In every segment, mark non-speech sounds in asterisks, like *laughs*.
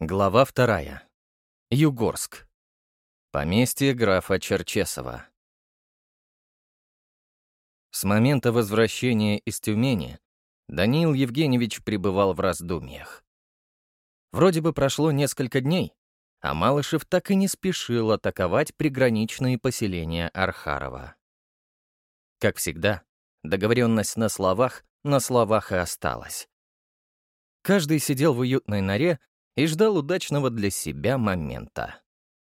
Глава вторая. Югорск. Поместье графа Черчесова. С момента возвращения из Тюмени Даниил Евгеньевич пребывал в раздумьях. Вроде бы прошло несколько дней, а Малышев так и не спешил атаковать приграничные поселения Архарова. Как всегда, договоренность на словах на словах и осталась. Каждый сидел в уютной норе и ждал удачного для себя момента.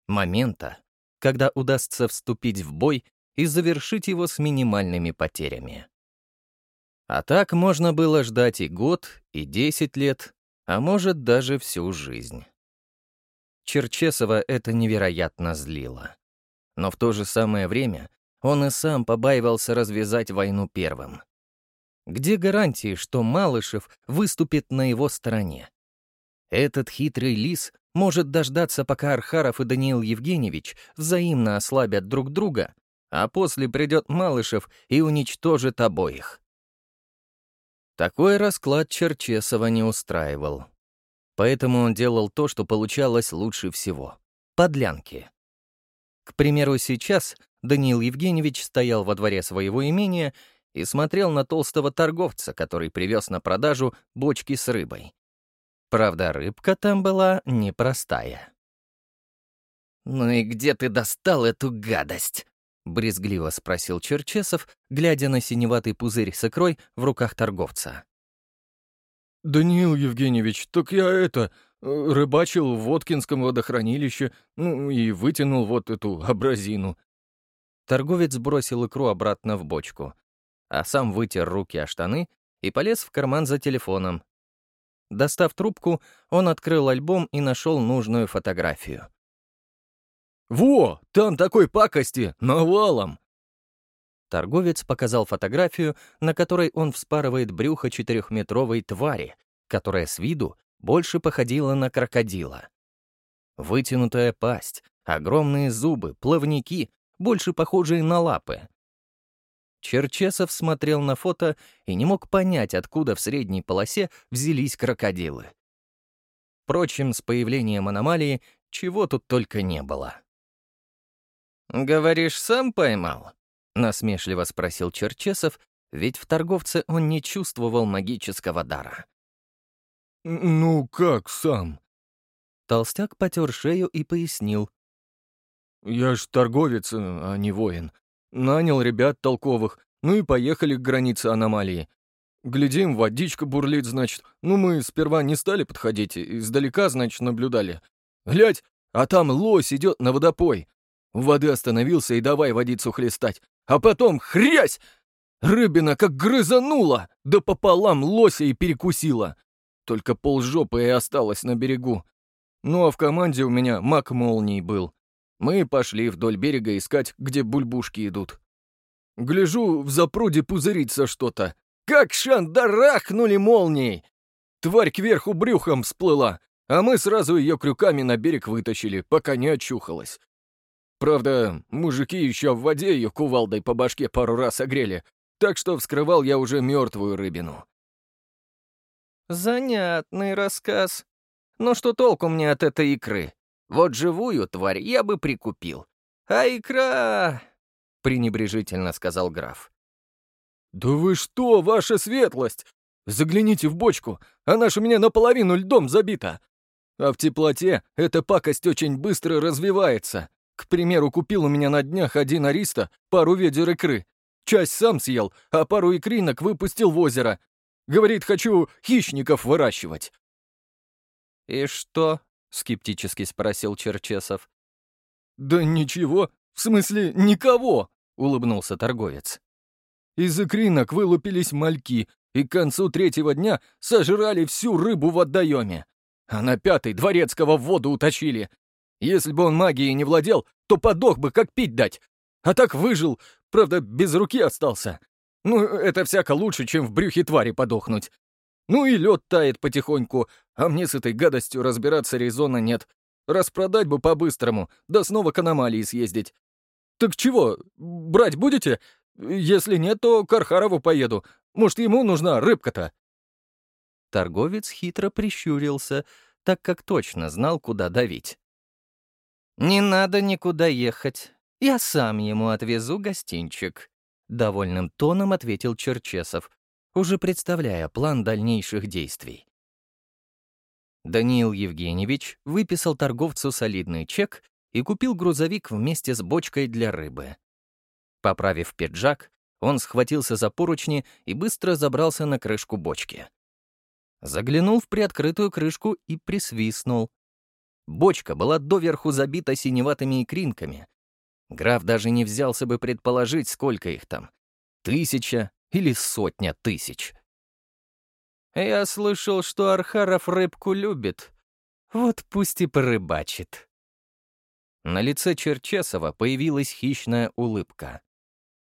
Момента, когда удастся вступить в бой и завершить его с минимальными потерями. А так можно было ждать и год, и десять лет, а может даже всю жизнь. Черчесова это невероятно злило. Но в то же самое время он и сам побаивался развязать войну первым. Где гарантии, что Малышев выступит на его стороне? Этот хитрый лис может дождаться, пока Архаров и Даниил Евгеньевич взаимно ослабят друг друга, а после придет Малышев и уничтожит обоих. Такой расклад Черчесова не устраивал. Поэтому он делал то, что получалось лучше всего — подлянки. К примеру, сейчас Даниил Евгеньевич стоял во дворе своего имения и смотрел на толстого торговца, который привез на продажу бочки с рыбой. Правда, рыбка там была непростая. «Ну и где ты достал эту гадость?» — брезгливо спросил Черчесов, глядя на синеватый пузырь с икрой в руках торговца. «Даниил Евгеньевич, так я это, э, рыбачил в Воткинском водохранилище, ну и вытянул вот эту абразину». Торговец бросил икру обратно в бочку, а сам вытер руки о штаны и полез в карман за телефоном, Достав трубку, он открыл альбом и нашел нужную фотографию. «Во, там такой пакости, навалом!» Торговец показал фотографию, на которой он вспарывает брюхо четырехметровой твари, которая с виду больше походила на крокодила. Вытянутая пасть, огромные зубы, плавники, больше похожие на лапы. Черчесов смотрел на фото и не мог понять, откуда в средней полосе взялись крокодилы. Впрочем, с появлением аномалии чего тут только не было. «Говоришь, сам поймал?» — насмешливо спросил Черчесов, ведь в торговце он не чувствовал магического дара. «Ну как сам?» Толстяк потер шею и пояснил. «Я ж торговец, а не воин. Нанял ребят толковых, ну и поехали к границе аномалии. Глядим, водичка бурлит, значит. Ну, мы сперва не стали подходить, издалека, значит, наблюдали. Глядь, а там лось идет на водопой. У воды остановился и давай водицу хлестать. А потом хрясь! Рыбина как грызанула, да пополам лося и перекусила. Только полжопы и осталось на берегу. Ну а в команде у меня маг молний был. Мы пошли вдоль берега искать, где бульбушки идут. Гляжу, в запруде пузырится что-то. Как шандарахнули молнией! Тварь кверху брюхом всплыла, а мы сразу ее крюками на берег вытащили, пока не очухалась. Правда, мужики еще в воде ее кувалдой по башке пару раз огрели, так что вскрывал я уже мертвую рыбину. «Занятный рассказ. Но что толку мне от этой икры? Вот живую тварь я бы прикупил. А икра... — пренебрежительно сказал граф. «Да вы что, ваша светлость! Загляните в бочку, она ж у меня наполовину льдом забита. А в теплоте эта пакость очень быстро развивается. К примеру, купил у меня на днях один ариста пару ведер икры. Часть сам съел, а пару икринок выпустил в озеро. Говорит, хочу хищников выращивать». «И что?» — скептически спросил Черчесов. «Да ничего, в смысле никого!» — улыбнулся торговец. Из икринок вылупились мальки, и к концу третьего дня сожрали всю рыбу в отдаеме. А на пятый дворецкого в воду уточили. Если бы он магией не владел, то подох бы, как пить дать. А так выжил, правда, без руки остался. Ну, это всяко лучше, чем в брюхе твари подохнуть. Ну и лед тает потихоньку, а мне с этой гадостью разбираться резона нет. Распродать бы по-быстрому, да снова к аномалии съездить. Так чего, брать будете? Если нет, то к Архарову поеду. Может, ему нужна рыбка-то?» Торговец хитро прищурился, так как точно знал, куда давить. «Не надо никуда ехать. Я сам ему отвезу гостинчик», — довольным тоном ответил Черчесов, уже представляя план дальнейших действий. Даниил Евгеньевич выписал торговцу солидный чек и купил грузовик вместе с бочкой для рыбы. Поправив пиджак, он схватился за поручни и быстро забрался на крышку бочки. Заглянул в приоткрытую крышку и присвистнул. Бочка была доверху забита синеватыми икринками. Граф даже не взялся бы предположить, сколько их там. Тысяча или сотня тысяч. «Я слышал, что Архаров рыбку любит. Вот пусть и порыбачит». На лице Черчесова появилась хищная улыбка.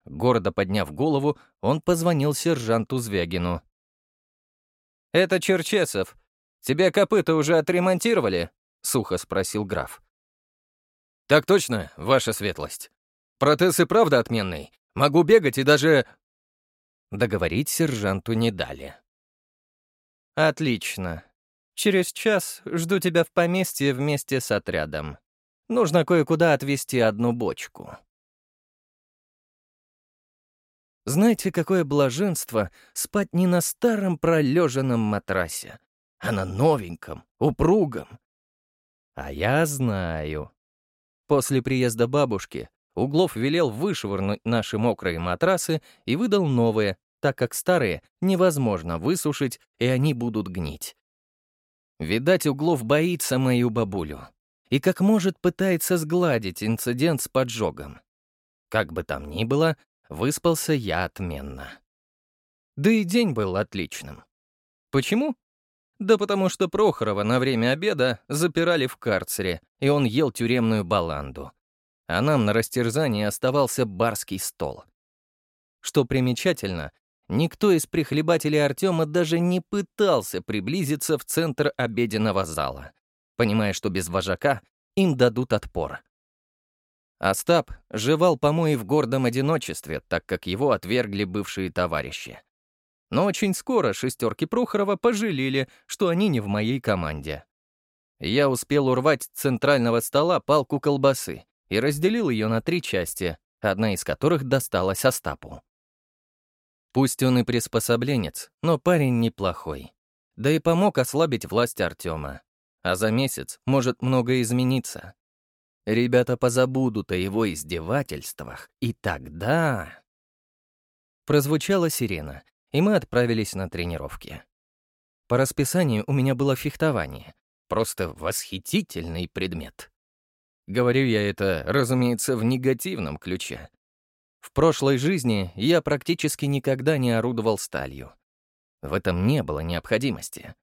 Гордо подняв голову, он позвонил сержанту Звягину. «Это Черчесов. Тебе копыта уже отремонтировали?» — сухо спросил граф. «Так точно, ваша светлость. Протез и правда отменный. Могу бегать и даже...» Договорить сержанту не дали. «Отлично. Через час жду тебя в поместье вместе с отрядом. Нужно кое-куда отвезти одну бочку». Знаете, какое блаженство спать не на старом пролеженном матрасе, а на новеньком, упругом. А я знаю. После приезда бабушки Углов велел вышвырнуть наши мокрые матрасы и выдал новые, так как старые невозможно высушить, и они будут гнить. Видать, Углов боится мою бабулю и как может пытается сгладить инцидент с поджогом. Как бы там ни было, Выспался я отменно. Да и день был отличным. Почему? Да потому что Прохорова на время обеда запирали в карцере, и он ел тюремную баланду. А нам на растерзании оставался барский стол. Что примечательно, никто из прихлебателей Артема даже не пытался приблизиться в центр обеденного зала, понимая, что без вожака им дадут отпор. Остап жевал помои в гордом одиночестве, так как его отвергли бывшие товарищи. Но очень скоро шестерки Прохорова пожалели, что они не в моей команде. Я успел урвать с центрального стола палку колбасы и разделил ее на три части, одна из которых досталась Остапу. Пусть он и приспособленец, но парень неплохой. Да и помог ослабить власть Артема. А за месяц может многое измениться. Ребята позабудут о его издевательствах, и тогда... Прозвучала сирена, и мы отправились на тренировки. По расписанию у меня было фехтование. Просто восхитительный предмет. Говорю я это, разумеется, в негативном ключе. В прошлой жизни я практически никогда не орудовал сталью. В этом не было необходимости.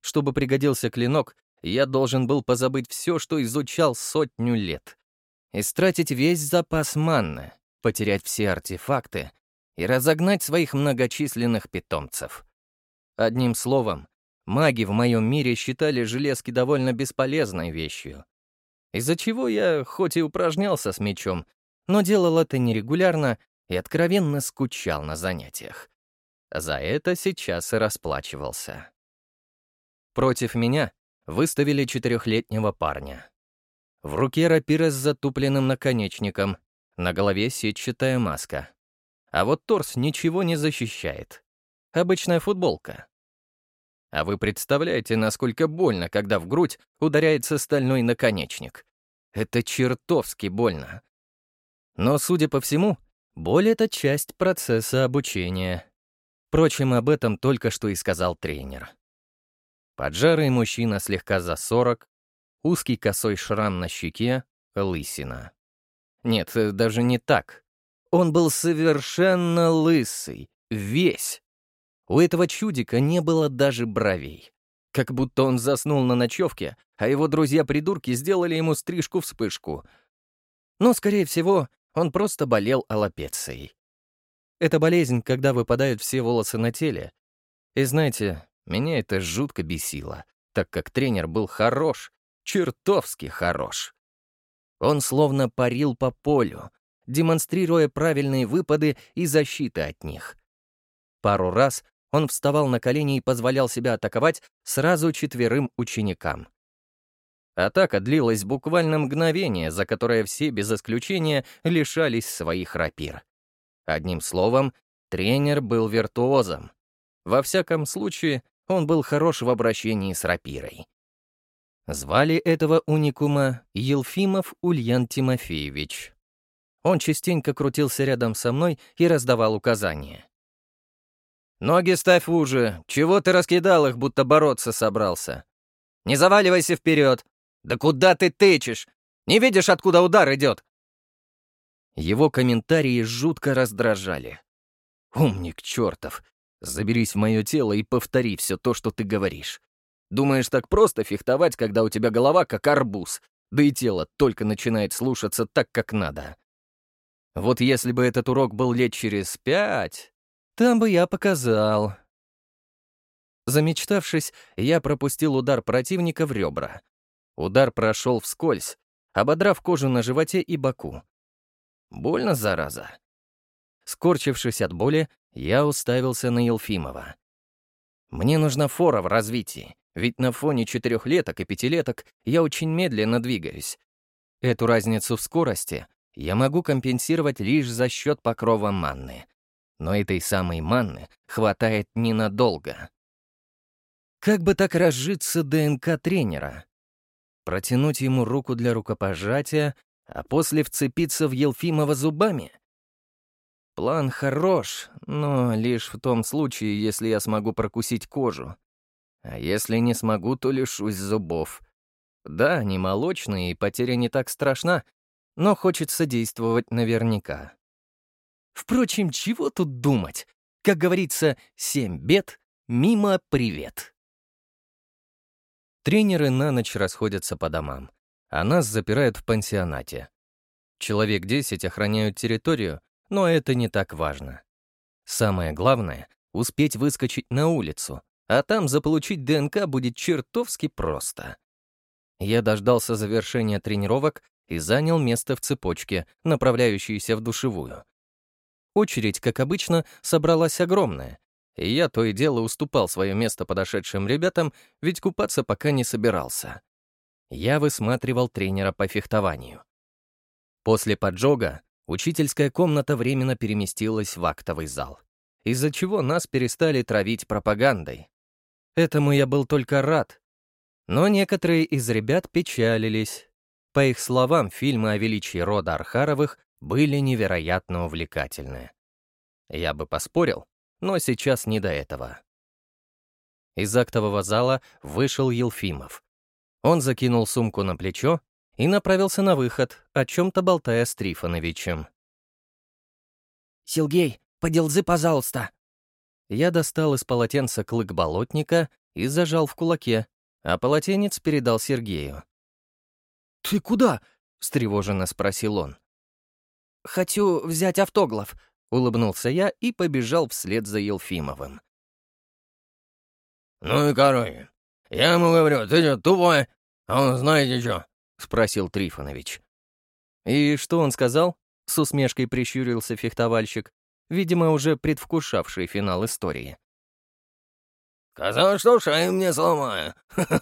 Чтобы пригодился клинок, я должен был позабыть все, что изучал сотню лет. Истратить весь запас манны, потерять все артефакты и разогнать своих многочисленных питомцев. Одним словом, маги в моем мире считали железки довольно бесполезной вещью. Из-за чего я хоть и упражнялся с мечом, но делал это нерегулярно и откровенно скучал на занятиях. За это сейчас и расплачивался. Против меня выставили четырехлетнего парня. В руке рапира с затупленным наконечником, на голове сетчатая маска. А вот торс ничего не защищает. Обычная футболка. А вы представляете, насколько больно, когда в грудь ударяется стальной наконечник? Это чертовски больно. Но, судя по всему, боль — это часть процесса обучения. Впрочем, об этом только что и сказал тренер. Поджарый мужчина слегка за сорок, узкий косой шрам на щеке, лысина. Нет, даже не так. Он был совершенно лысый, весь. У этого чудика не было даже бровей. Как будто он заснул на ночевке, а его друзья-придурки сделали ему стрижку-вспышку. Но, скорее всего, он просто болел аллопецией. Это болезнь, когда выпадают все волосы на теле. И знаете, меня это жутко бесило, так как тренер был хорош, чертовски хорош. Он словно парил по полю, демонстрируя правильные выпады и защиты от них. Пару раз он вставал на колени и позволял себя атаковать сразу четверым ученикам. Атака длилась буквально мгновение, за которое все, без исключения, лишались своих рапир. Одним словом, тренер был виртуозом. Во всяком случае, он был хорош в обращении с рапирой. Звали этого уникума Елфимов Ульян Тимофеевич. Он частенько крутился рядом со мной и раздавал указания. «Ноги ставь уже! Чего ты раскидал их, будто бороться собрался? Не заваливайся вперед! Да куда ты тычешь? Не видишь, откуда удар идет?» Его комментарии жутко раздражали. «Умник чертов! Заберись в мое тело и повтори все то, что ты говоришь. Думаешь, так просто фехтовать, когда у тебя голова как арбуз, да и тело только начинает слушаться так, как надо. Вот если бы этот урок был лет через пять, там бы я показал. Замечтавшись, я пропустил удар противника в ребра. Удар прошел вскользь, ободрав кожу на животе и боку. Больно, зараза. Скорчившись от боли, я уставился на Елфимова. Мне нужна фора в развитии, ведь на фоне четырехлеток и пятилеток я очень медленно двигаюсь. Эту разницу в скорости я могу компенсировать лишь за счет покрова манны. Но этой самой манны хватает ненадолго. Как бы так разжиться ДНК тренера? Протянуть ему руку для рукопожатия, а после вцепиться в Елфимова зубами? План хорош, но лишь в том случае, если я смогу прокусить кожу. А если не смогу, то лишусь зубов. Да, они молочные, и потеря не так страшна, но хочется действовать наверняка. Впрочем, чего тут думать? Как говорится, семь бед, мимо привет. Тренеры на ночь расходятся по домам, а нас запирают в пансионате. Человек десять охраняют территорию, но это не так важно. Самое главное — успеть выскочить на улицу, а там заполучить ДНК будет чертовски просто. Я дождался завершения тренировок и занял место в цепочке, направляющейся в душевую. Очередь, как обычно, собралась огромная, и я то и дело уступал свое место подошедшим ребятам, ведь купаться пока не собирался. Я высматривал тренера по фехтованию. После поджога учительская комната временно переместилась в актовый зал, из-за чего нас перестали травить пропагандой. Этому я был только рад. Но некоторые из ребят печалились, по их словам, фильмы о величии рода Архаровых были невероятно увлекательны. Я бы поспорил, но сейчас не до этого. Из актового зала вышел Елфимов. Он закинул сумку на плечо и направился на выход, о чем-то болтая с Трифоновичем. «Силгей, поделзы, пожалуйста!» Я достал из полотенца клык болотника и зажал в кулаке, а полотенец передал Сергею. «Ты куда?» — встревоженно спросил он. «Хочу взять автоглав», — улыбнулся я и побежал вслед за Елфимовым. «Ну и короче, я ему говорю, ты что, тупой? А он знаете что?» — спросил Трифонович. «И что он сказал?» — с усмешкой прищурился фехтовальщик, видимо, уже предвкушавший финал истории. «Сказал, что шею мне сломаю. *laughs*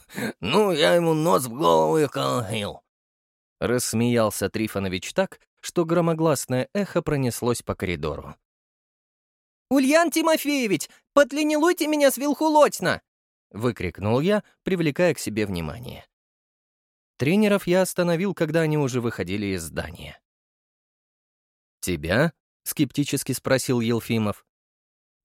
ну, я ему нос в голову и колотил. Рассмеялся Трифонович так, что громогласное эхо пронеслось по коридору. «Ульян Тимофеевич, подлинилуйте меня с Вилхулотьна!» — выкрикнул я, привлекая к себе внимание. Тренеров я остановил, когда они уже выходили из здания. «Тебя?» — скептически спросил Елфимов.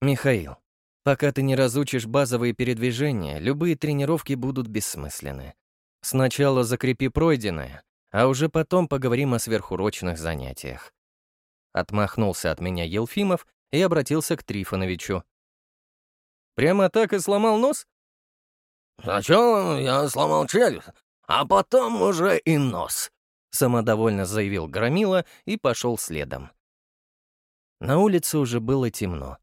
«Михаил, пока ты не разучишь базовые передвижения, любые тренировки будут бессмысленны. Сначала закрепи пройденное, а уже потом поговорим о сверхурочных занятиях. Отмахнулся от меня Елфимов и обратился к Трифоновичу. «Прямо так и сломал нос?» «Сначала я сломал челюсть, а потом уже и нос», — самодовольно заявил Громила и пошел следом. На улице уже было темно.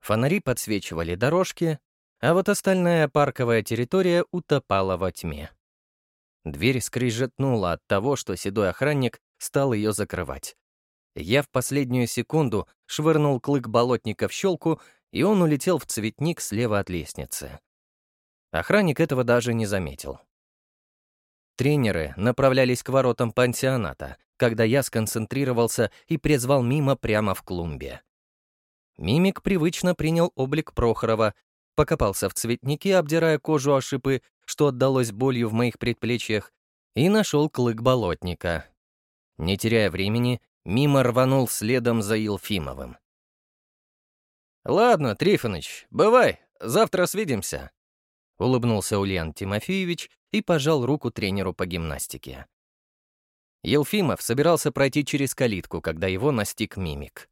Фонари подсвечивали дорожки, а вот остальная парковая территория утопала во тьме. Дверь скрижетнула от того, что седой охранник стал ее закрывать. Я в последнюю секунду швырнул клык болотника в щелку и он улетел в цветник слева от лестницы. Охранник этого даже не заметил. Тренеры направлялись к воротам пансионата, когда я сконцентрировался и призвал Мима прямо в клумбе. Мимик привычно принял облик Прохорова, покопался в цветнике, обдирая кожу о шипы, что отдалось болью в моих предплечьях, и нашел клык болотника. Не теряя времени, Мимо рванул следом за Елфимовым. «Ладно, Трифоныч, бывай, завтра свидимся», — улыбнулся Ульян Тимофеевич и пожал руку тренеру по гимнастике. Елфимов собирался пройти через калитку, когда его настиг мимик.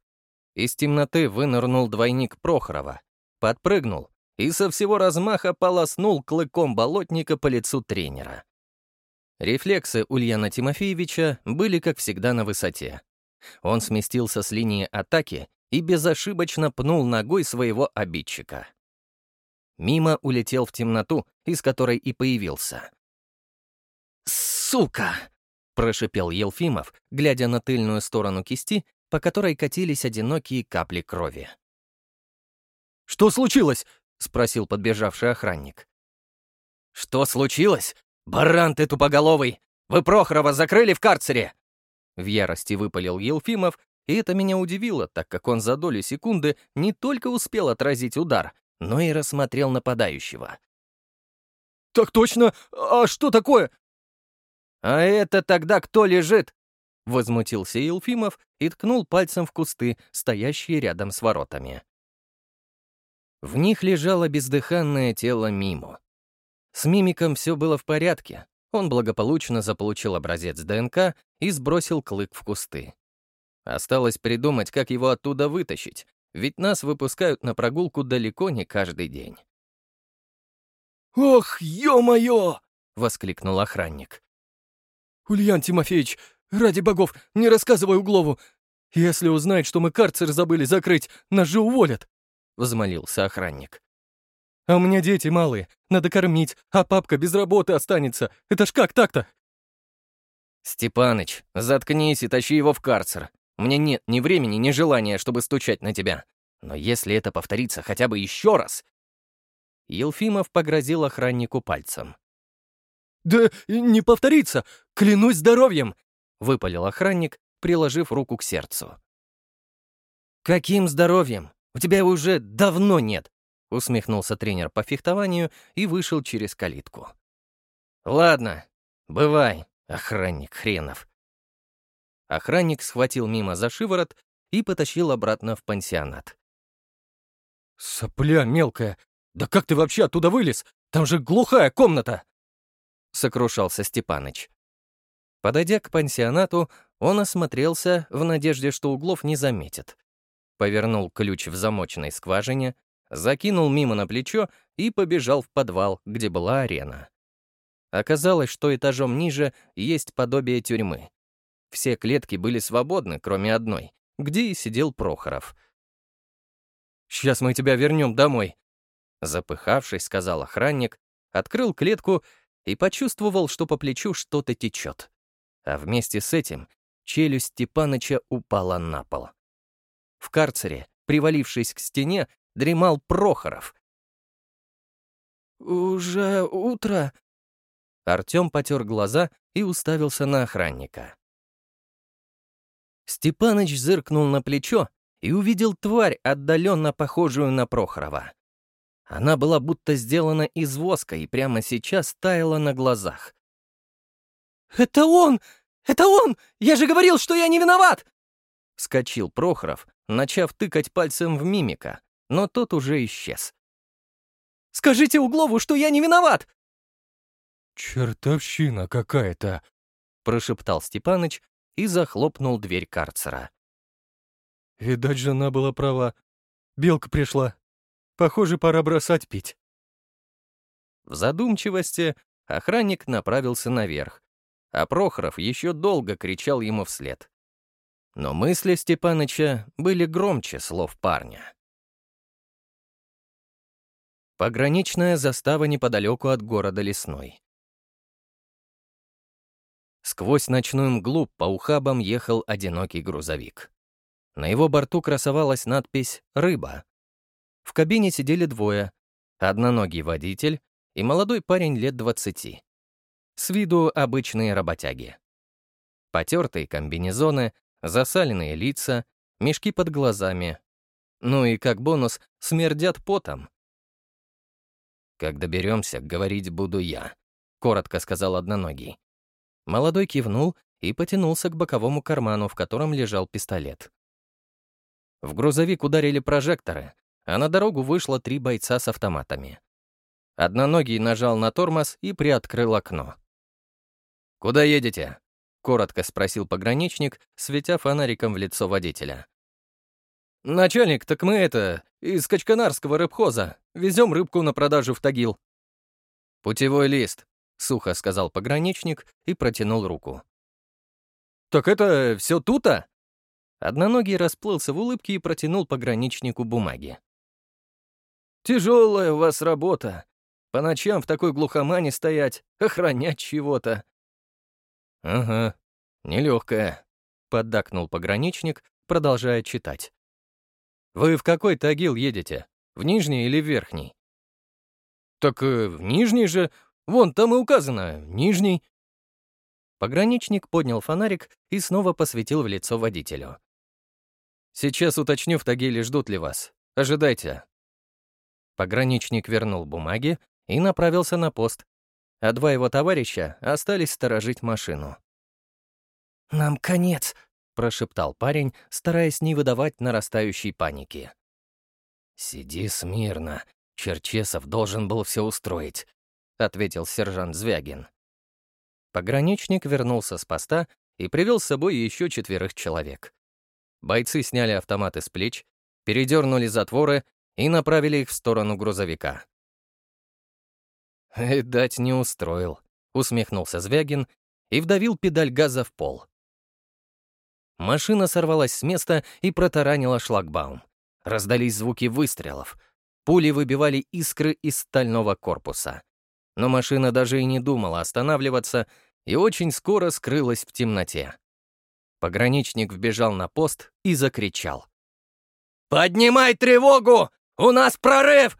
Из темноты вынырнул двойник Прохорова, подпрыгнул и со всего размаха полоснул клыком болотника по лицу тренера. Рефлексы Ульяна Тимофеевича были, как всегда, на высоте. Он сместился с линии атаки и безошибочно пнул ногой своего обидчика. Мимо улетел в темноту, из которой и появился. «Сука!» — прошипел Елфимов, глядя на тыльную сторону кисти, по которой катились одинокие капли крови. «Что случилось?» — спросил подбежавший охранник. «Что случилось? Баран ты тупоголовый! Вы Прохорова закрыли в карцере!» В ярости выпалил Елфимов, и это меня удивило, так как он за долю секунды не только успел отразить удар, но и рассмотрел нападающего. «Так точно! А что такое?» «А это тогда кто лежит?» Возмутился Елфимов и ткнул пальцем в кусты, стоящие рядом с воротами. В них лежало бездыханное тело Мимо. С мимиком все было в порядке. Он благополучно заполучил образец ДНК и сбросил клык в кусты. Осталось придумать, как его оттуда вытащить, ведь нас выпускают на прогулку далеко не каждый день. «Ох, ё-моё!» — воскликнул охранник. «Ульян Тимофеевич, ради богов, не рассказывай Углову! Если узнает, что мы карцер забыли закрыть, нас же уволят!» — взмолился охранник. «А у меня дети малые, надо кормить, а папка без работы останется. Это ж как так-то?» «Степаныч, заткнись и тащи его в карцер. Мне нет ни времени, ни желания, чтобы стучать на тебя. Но если это повторится хотя бы еще раз...» Елфимов погрозил охраннику пальцем. «Да не повторится! Клянусь здоровьем!» — выпалил охранник, приложив руку к сердцу. «Каким здоровьем? У тебя его уже давно нет!» — усмехнулся тренер по фехтованию и вышел через калитку. «Ладно, бывай, охранник хренов». Охранник схватил мимо за шиворот и потащил обратно в пансионат. «Сопля мелкая! Да как ты вообще оттуда вылез? Там же глухая комната!» — сокрушался Степаныч. Подойдя к пансионату, он осмотрелся в надежде, что углов не заметит. Повернул ключ в замочной скважине, закинул мимо на плечо и побежал в подвал, где была арена. Оказалось, что этажом ниже есть подобие тюрьмы. Все клетки были свободны, кроме одной, где и сидел Прохоров. «Сейчас мы тебя вернем домой», — запыхавшись, сказал охранник, открыл клетку и почувствовал, что по плечу что-то течет. А вместе с этим челюсть Степаныча упала на пол. В карцере, привалившись к стене, дремал Прохоров. «Уже утро?» Артем потер глаза и уставился на охранника. Степаныч зыркнул на плечо и увидел тварь, отдаленно похожую на Прохорова. Она была будто сделана из воска и прямо сейчас таяла на глазах. «Это он! Это он! Я же говорил, что я не виноват!» Вскочил Прохоров, начав тыкать пальцем в мимика, но тот уже исчез. «Скажите Углову, что я не виноват!» «Чертовщина какая-то!» — прошептал Степаныч и захлопнул дверь карцера. «Видать, жена была права. Белка пришла. Похоже, пора бросать пить». В задумчивости охранник направился наверх, а Прохоров еще долго кричал ему вслед. Но мысли Степаныча были громче слов парня. Пограничная застава неподалеку от города Лесной. Сквозь ночную мглу по ухабам ехал одинокий грузовик. На его борту красовалась надпись «Рыба». В кабине сидели двое. Одноногий водитель и молодой парень лет двадцати. С виду обычные работяги. Потертые комбинезоны, засаленные лица, мешки под глазами. Ну и как бонус, смердят потом. «Как доберемся, говорить буду я», — коротко сказал одноногий. Молодой кивнул и потянулся к боковому карману, в котором лежал пистолет. В грузовик ударили прожекторы, а на дорогу вышло три бойца с автоматами. Одноногий нажал на тормоз и приоткрыл окно. «Куда едете?» — коротко спросил пограничник, светя фонариком в лицо водителя. «Начальник, так мы это, из Качканарского рыбхоза. Везем рыбку на продажу в Тагил». «Путевой лист», — сухо сказал пограничник и протянул руку. «Так это все тута?» Одноногий расплылся в улыбке и протянул пограничнику бумаги. «Тяжелая у вас работа. По ночам в такой глухомане стоять, охранять чего-то». «Ага, нелегкая», — поддакнул пограничник, продолжая читать. «Вы в какой Тагил едете? В нижний или в верхний?» «Так э, в нижний же. Вон, там и указано. Нижний». Пограничник поднял фонарик и снова посветил в лицо водителю. «Сейчас уточню в Тагиле, ждут ли вас. Ожидайте». Пограничник вернул бумаги и направился на пост, а два его товарища остались сторожить машину. «Нам конец», — прошептал парень, стараясь не выдавать нарастающей паники. «Сиди смирно. Черчесов должен был все устроить», — ответил сержант Звягин. Пограничник вернулся с поста и привел с собой еще четверых человек. Бойцы сняли автоматы с плеч, передернули затворы и направили их в сторону грузовика. «Дать не устроил», — усмехнулся Звягин и вдавил педаль газа в пол. Машина сорвалась с места и протаранила шлагбаум. Раздались звуки выстрелов. Пули выбивали искры из стального корпуса. Но машина даже и не думала останавливаться и очень скоро скрылась в темноте. Пограничник вбежал на пост и закричал. «Поднимай тревогу! У нас прорыв!